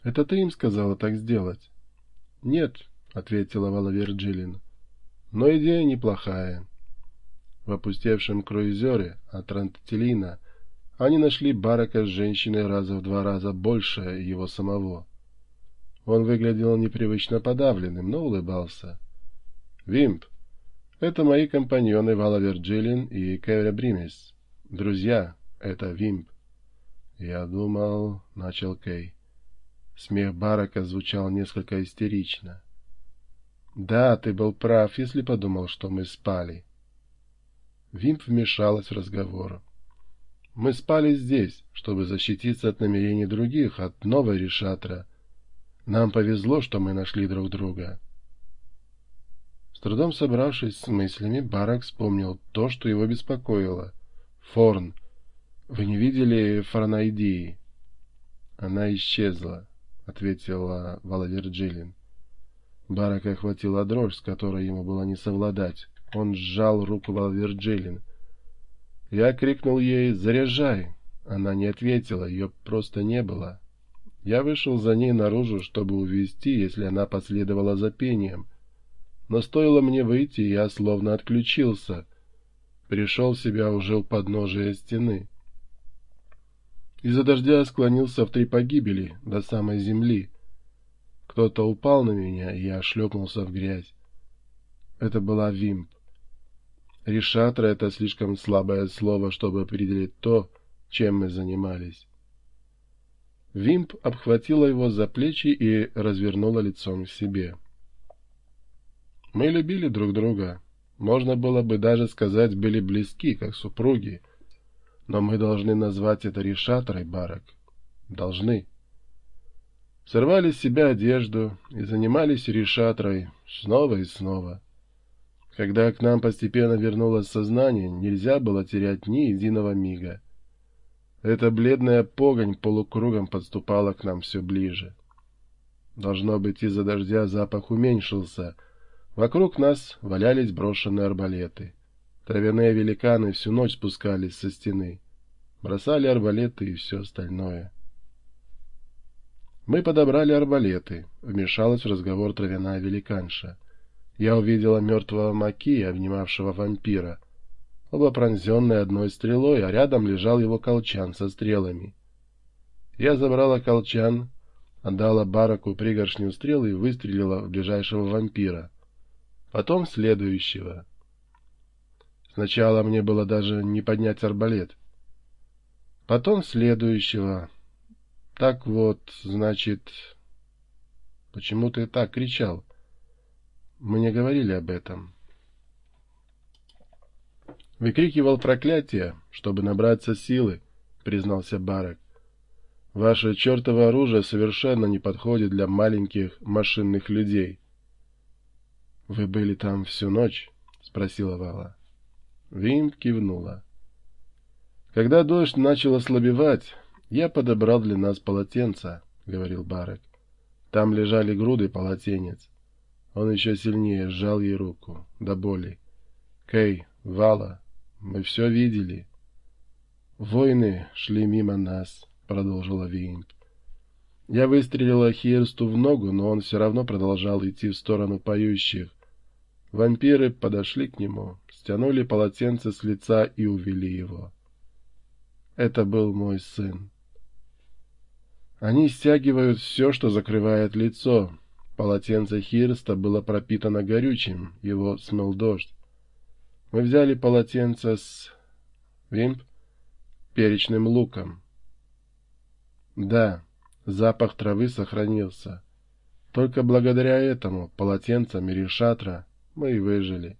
— Это ты им сказала так сделать? — Нет, — ответила Вала Вирджилин. — Но идея неплохая. В опустевшем круизере от Рантелина они нашли Барака с женщиной раза в два раза больше его самого. Он выглядел непривычно подавленным, но улыбался. — Вимп, это мои компаньоны Вала Вирджилин и Кевра Бримес. Друзья, это Вимп. — Я думал, — начал Кей. Смех Барака звучал несколько истерично. — Да, ты был прав, если подумал, что мы спали. Вимп вмешалась в разговор. — Мы спали здесь, чтобы защититься от намерений других, от новой решатра. Нам повезло, что мы нашли друг друга. — с трудом собравшись с мыслями, Барак вспомнил то, что его беспокоило. «Форн, вы не видели Фарнаидии?» «Она исчезла», — ответила Валаверджилин. Барака охватила дрожь, с которой ему было не совладать. Он сжал руку Валаверджилин. Я крикнул ей «Заряжай!» Она не ответила, ее просто не было. Я вышел за ней наружу, чтобы увести, если она последовала за пением — но стоило мне выйти, я словно отключился. Пришел в себя уже у подножия стены. Из-за дождя склонился в три погибели, до самой земли. Кто-то упал на меня, и я шлепнулся в грязь. Это была Вимп. Решатра — это слишком слабое слово, чтобы определить то, чем мы занимались. Вимп обхватила его за плечи и развернула лицом к себе. — мы любили друг друга. Можно было бы даже сказать, были близки, как супруги. Но мы должны назвать это решаторой, Барак. Должны. Сорвали с себя одежду и занимались решаторой снова и снова. Когда к нам постепенно вернулось сознание, нельзя было терять ни единого мига. Эта бледная погонь полукругом подступала к нам все ближе. Должно быть, из-за дождя запах уменьшился — Вокруг нас валялись брошенные арбалеты. Травяные великаны всю ночь спускались со стены. Бросали арбалеты и все остальное. Мы подобрали арбалеты. Вмешалась в разговор травяная великанша. Я увидела мертвого Макия, обнимавшего вампира. Оба пронзенные одной стрелой, а рядом лежал его колчан со стрелами. Я забрала колчан, отдала бараку пригоршню стрел и выстрелила в ближайшего вампира потом следующего. Сначала мне было даже не поднять арбалет. Потом следующего. Так вот, значит... Почему ты так кричал? Мы не говорили об этом. Выкрикивал проклятие, чтобы набраться силы, признался Барак. Ваше чертово оружие совершенно не подходит для маленьких машинных людей. «Вы были там всю ночь?» — спросила Вала. Вимп кивнула. «Когда дождь начал ослабевать, я подобрал для нас полотенца», — говорил Барек. «Там лежали груды полотенец». Он еще сильнее сжал ей руку, до боли. «Кей, Вала, мы все видели». «Войны шли мимо нас», — продолжила Вимп. Я выстрелила Хирсту в ногу, но он все равно продолжал идти в сторону поющих. Вампиры подошли к нему, стянули полотенце с лица и увели его. Это был мой сын. Они стягивают все, что закрывает лицо. Полотенце Хирста было пропитано горючим, его смыл дождь. Мы взяли полотенце с... Вимп? Перечным луком. Да, запах травы сохранился. Только благодаря этому полотенцам и мы и выжили.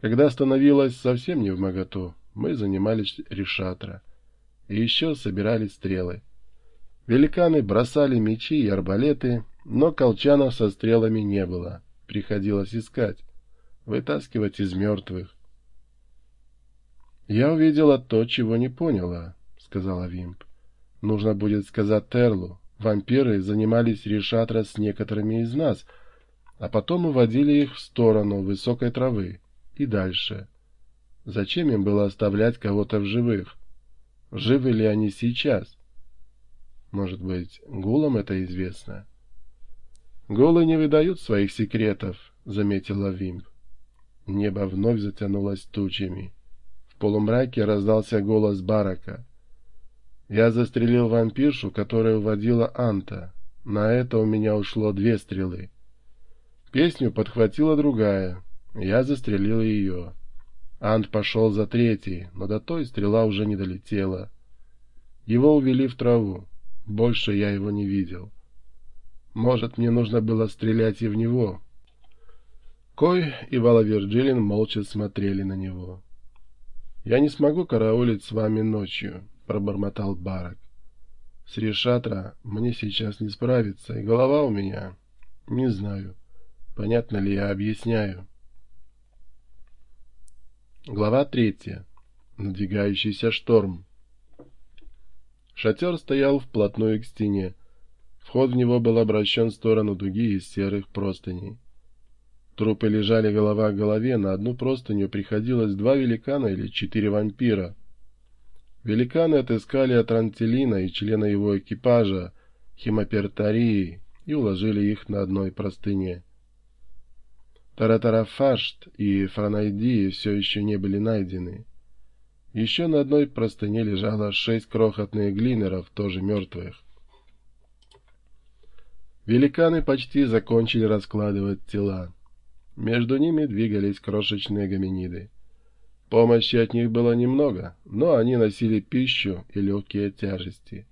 Когда становилось совсем не в моготу, мы занимались решатра. И еще собирали стрелы. Великаны бросали мечи и арбалеты, но колчанов со стрелами не было. Приходилось искать, вытаскивать из мертвых. «Я увидела то, чего не поняла», — сказала Вимп. «Нужно будет сказать Терлу. Вампиры занимались решатра с некоторыми из нас — а потом уводили их в сторону высокой травы и дальше. Зачем им было оставлять кого-то в живых? Живы ли они сейчас? Может быть, гулам это известно? Гулы не выдают своих секретов, заметила Вимп. Небо вновь затянулось тучами. В полумраке раздался голос Барака. Я застрелил вампиршу, которая уводила Анта. На это у меня ушло две стрелы. Песню подхватила другая. Я застрелил ее. Ант пошел за третьей, но до той стрела уже не долетела. Его увели в траву. Больше я его не видел. Может, мне нужно было стрелять и в него. Кой и Вала Вирджилин молча смотрели на него. «Я не смогу караулить с вами ночью», — пробормотал Барак. «С Решатра мне сейчас не справиться, и голова у меня... Не знаю, понятно ли я объясняю». Глава третья. Надвигающийся шторм. Шатер стоял вплотную к стене. Вход в него был обращен в сторону дуги из серых простыней. Трупы лежали голова к голове, на одну простыню приходилось два великана или четыре вампира. Великаны отыскали Атрантелина и члена его экипажа, Химопертарии, и уложили их на одной простыне. Таратарафашт и Франайдии все еще не были найдены. Еще на одной простыне лежало шесть крохотных глинеров, тоже мертвых. Великаны почти закончили раскладывать тела. Между ними двигались крошечные гоминиды. Помощи от них было немного, но они носили пищу и легкие тяжести.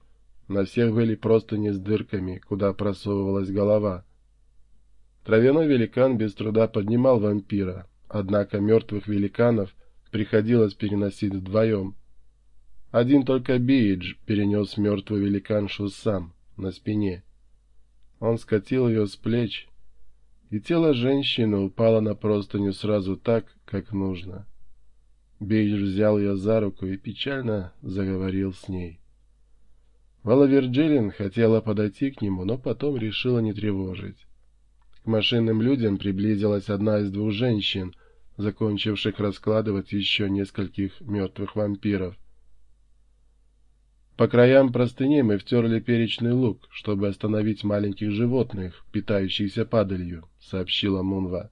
На всех были простыни с дырками, куда просовывалась голова. Травяной великан без труда поднимал вампира, однако мертвых великанов приходилось переносить вдвоем. Один только Биидж перенес мертвую великаншу сам, на спине. Он скатил ее с плеч, и тело женщины упало на простыню сразу так, как нужно. Бейдж взял ее за руку и печально заговорил с ней. Вала Вирджилин хотела подойти к нему, но потом решила не тревожить. Машинным людям приблизилась одна из двух женщин, закончивших раскладывать еще нескольких мертвых вампиров. По краям простыней мы втерли перечный лук, чтобы остановить маленьких животных, питающихся падалью, — сообщила Мунва.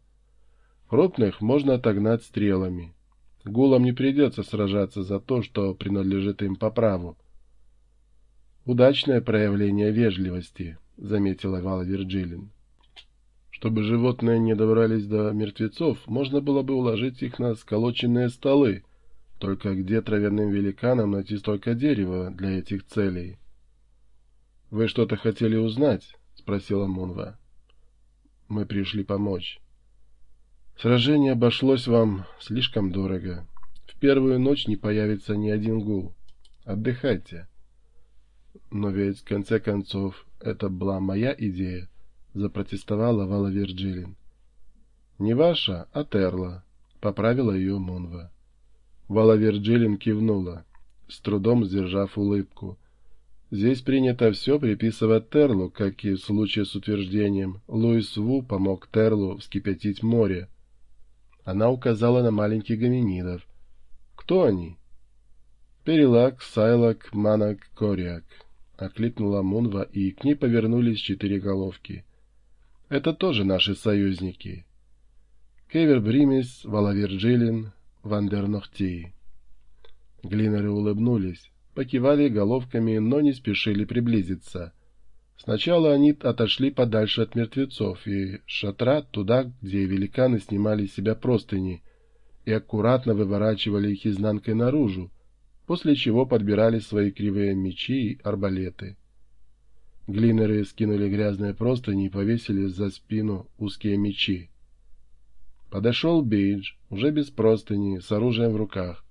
Крупных можно отогнать стрелами. Гулам не придется сражаться за то, что принадлежит им по праву. «Удачное проявление вежливости», — заметила Вала Вирджилин. Чтобы животные не добрались до мертвецов, можно было бы уложить их на сколоченные столы. Только где травяным великанам найти столько дерева для этих целей? — Вы что-то хотели узнать? — спросила Мунва. — Мы пришли помочь. Сражение обошлось вам слишком дорого. В первую ночь не появится ни один гул. Отдыхайте. Но ведь, в конце концов, это была моя идея запротестовала Вала Вирджилин. «Не ваша, а Терла», — поправила ее Мунва. Вала Вирджилин кивнула, с трудом сдержав улыбку. Здесь принято все приписывать Терлу, как и в случае с утверждением. Луис Ву помог Терлу вскипятить море. Она указала на маленьких гоминидов. «Кто они?» «Перелак, Сайлак, Манак, Кориак», — окликнула Мунва, и к ней повернулись четыре головки — это тоже наши союзники. Кевер Бримис, Валаверджилин, Вандернохтии. Глинеры улыбнулись, покивали головками, но не спешили приблизиться. Сначала они отошли подальше от мертвецов и шатра туда, где великаны снимали с себя простыни, и аккуратно выворачивали их изнанкой наружу, после чего подбирали свои кривые мечи и арбалеты. Глинеры скинули грязные простыни и повесили за спину узкие мечи. Подошел Бейдж, уже без простыни, с оружием в руках.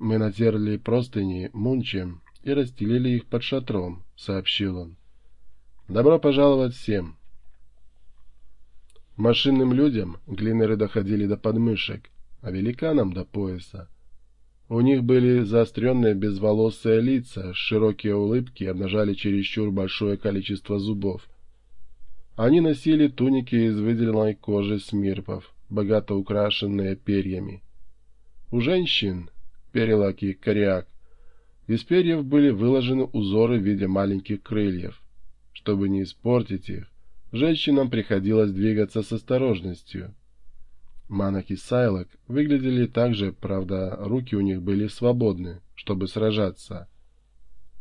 «Мы натерли простыни мунчем и расстелили их под шатром», — сообщил он. «Добро пожаловать всем!» Машинным людям глинеры доходили до подмышек, а великанам — до пояса. У них были заостренные безволосые лица, широкие улыбки обнажали чересчур большое количество зубов. Они носили туники из выделенной кожи смирпов, богато украшенные перьями. У женщин, перелаки кориак, Из перьев были выложены узоры в виде маленьких крыльев. Чтобы не испортить их, женщинам приходилось двигаться с осторожностью. Манок и Сайлок выглядели так же, правда, руки у них были свободны, чтобы сражаться.